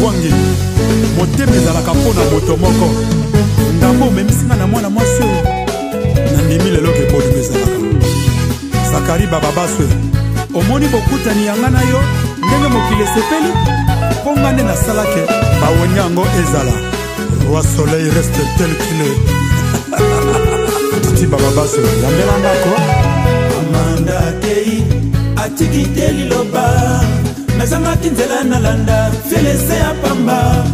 bwangwangi motema ezalaka mpo na moto moko ndambo omemisanga na mwana mwasi oyo nandimi lelo kebolimo ezalaka zakari bababaswe omoni bokutani yanga na yo ndenge mokili esepeli mpo nga nde nasalaki bawenga yango ezala roi soleil reste tel qu'il est titi bababaswe yambelangako amanda tei atiki te liloba nazangaki nzela nalanda felese ya pamba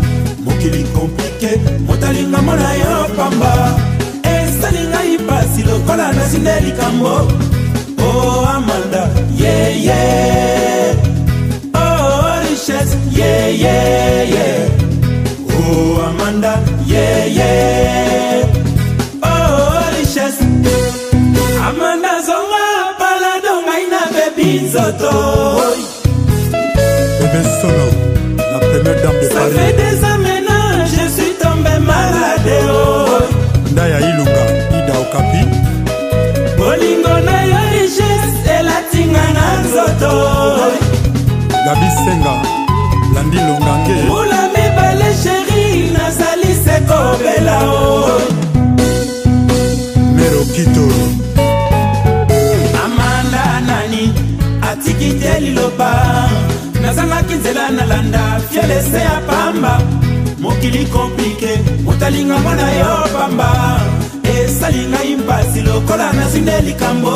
mokili komplike motalinga mona yo pamba esali ngai pasi lokola nasinde likambo o oh, amanda yeye yeah, yeah. oh, richesse yeyeye yeah, yeah, yeah. o oh, amanda yeye yeah, yeah. oh, richesse amanda zonga palado ngai na bebi nzoto oh, madame de Paris. Ça fait des années je suis tombé malade. Oh. Ndaya Ilunga, Ida Okapi. Bolingo na yo richesse elatinga na nzoto. Gabi Senga, Landi Longange. Mula mibale chéri nazali se kobela o. Oh. Mero Kito. Amanda nani atiki te liloba nazangaki nzela na landa lese ya pamba mokili komplike kotalinga mwana yo pamba esali ngai mpasi lokola nazwi nde likambo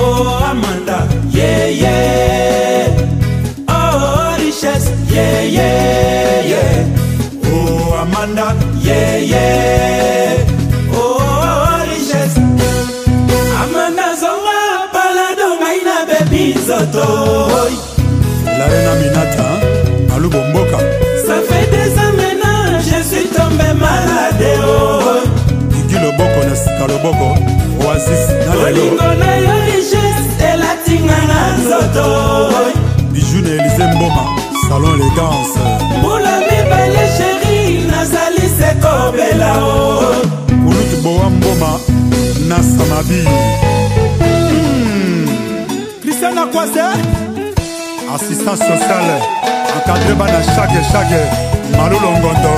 o oh, amanda yeye yeah, yeah. oh, richesse yeye yeah, yeah, yeah. o oh, amanda yeye yeah, yeah. nzoto la reina minata Allo Bomboka. Ça fait des ans maintenant, je suis tombé malade. Oh. Kiki Loboko na Sika Loboko, Oasis na Lelo. Olingo na yo richesse, elatinga na nzoto. Bijou na Elise Mboma, Salon Elegance. Mbula mibale chéri, nazali sekobela o. Oh. Kulut Boa Mboma, na Samabi. Hmm. Christian Akwase. assistance sociale encadre bana chage chage malu longondo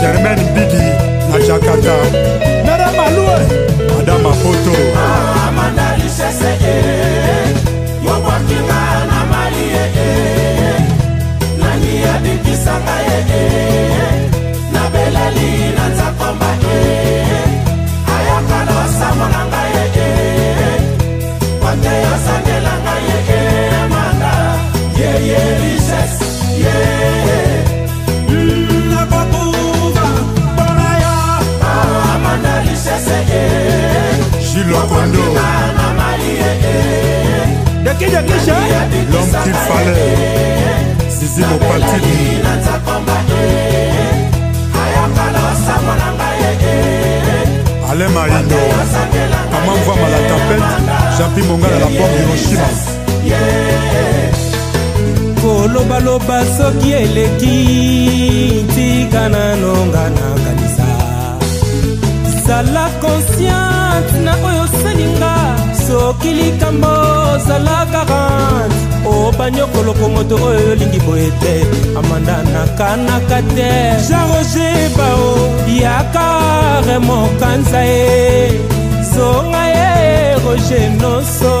germaine bidi na jakata mera malue eh. madame apoto ah, eh. yobokinga na mali ee eh, nani yabikisanga ee nabelali lokondo de qui de qui l'homme qu'il fallait zizi mopatili eh, eh. alain marindo maman vama eh, la tempête jampi mongala la port hiroshima kolobaloba soki eleki ntika nanonganaka zala konsiante na oyo osalinga soki likambo ozala garante obanyokolopo moto oyo yolingi boye te amanda nakanaka te jean roger bao yaka remokanza ye zonga ye roger noso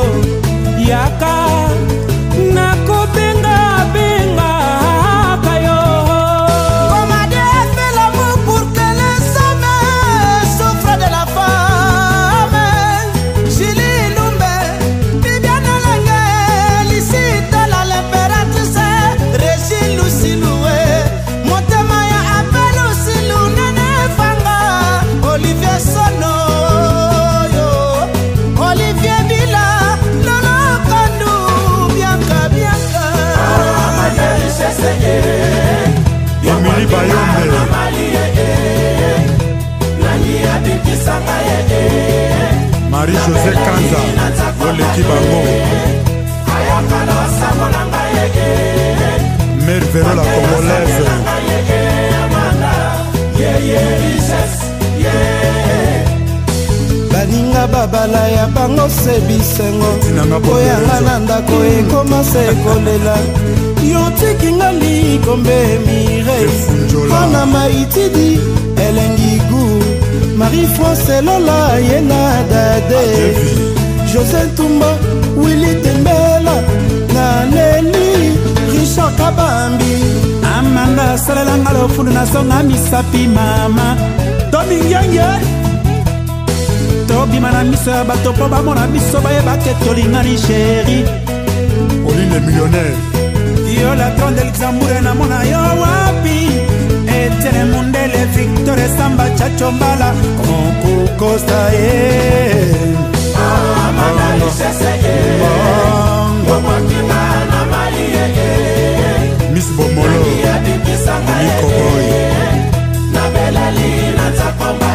se bisengo koyanga na ndako ekoma se kolela yo tikinga likombe mirei mpona maitidi elengi gu marie france lola ye na dade josé ntumba wili tembela na leli richard kabambi amanda asalelanga lofundu nasonga misapi mama tomingyenge tobima na miso ya bato mpo bamona biso bayeba te tolingani sheri oline millionnaire yo latron de luxembourg namona yo wapi etene mundele victor esamba chacho mbala konkukosta eh. ye miss bomolo mikoboy nabelali na nzakomba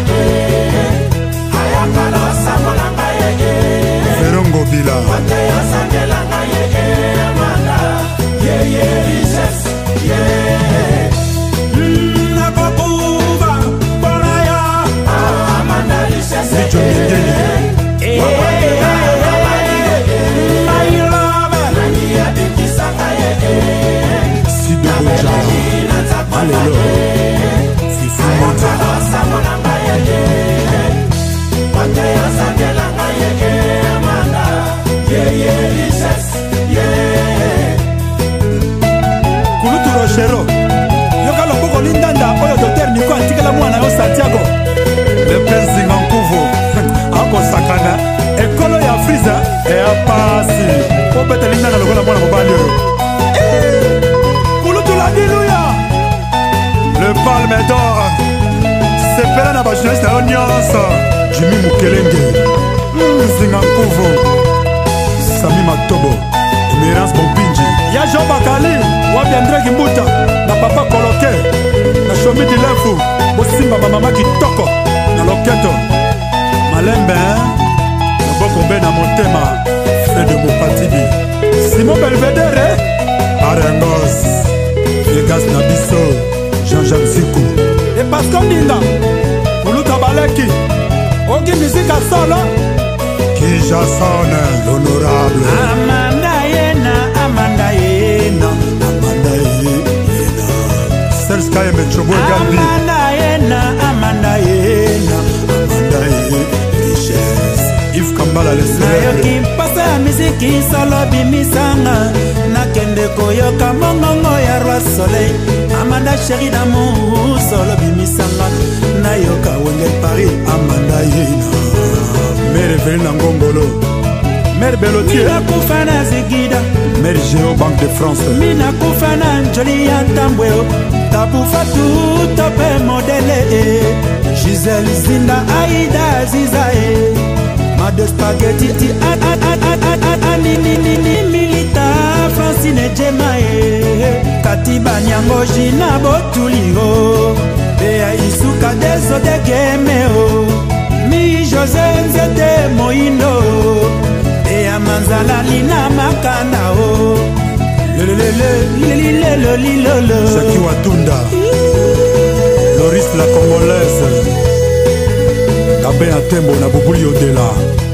Yes, pasi kobeteli nanga lokola mwana mobali oyo eh, kulutuladiluya le palme dor sepela na bajournaliste na yo nyonso jimi mokelenge nzinga hmm, nkuvo sami matobo emerance bompinji ya jean bakali wapi andre kimbuta na papa koloke na shomi dilefu bosimba bamama kitoko na loketo malembe bokombe na motema frede mopatibi simon belvedere arengos viegas na biso jean-jacques ziku epasko ndinda koluta baleki oki misika solo kijasone l'honorable amanda yena amanda yena amanda yena serskayemecobwegambi nayoki mpasa ya miziki solo bimisanga nakende koyoka mongongo ya roi soleil amanda sheri damour solo bimisanga nayoka wenge paris amanda yina mere veli na ngongolo mere belotienakufa na zigida mere géo banque de france minakufa na njoli ya ntambweo tabufatu tope modele gisel zinda ay spaghetti milita francine jemae kati banyango jina botuli o bea isuka dezodegeme o mi jose nzete moindo bea manzala lina makanda o lelelelelilelolilolo watunda loris la congolaise kabe atembo na bubuli odela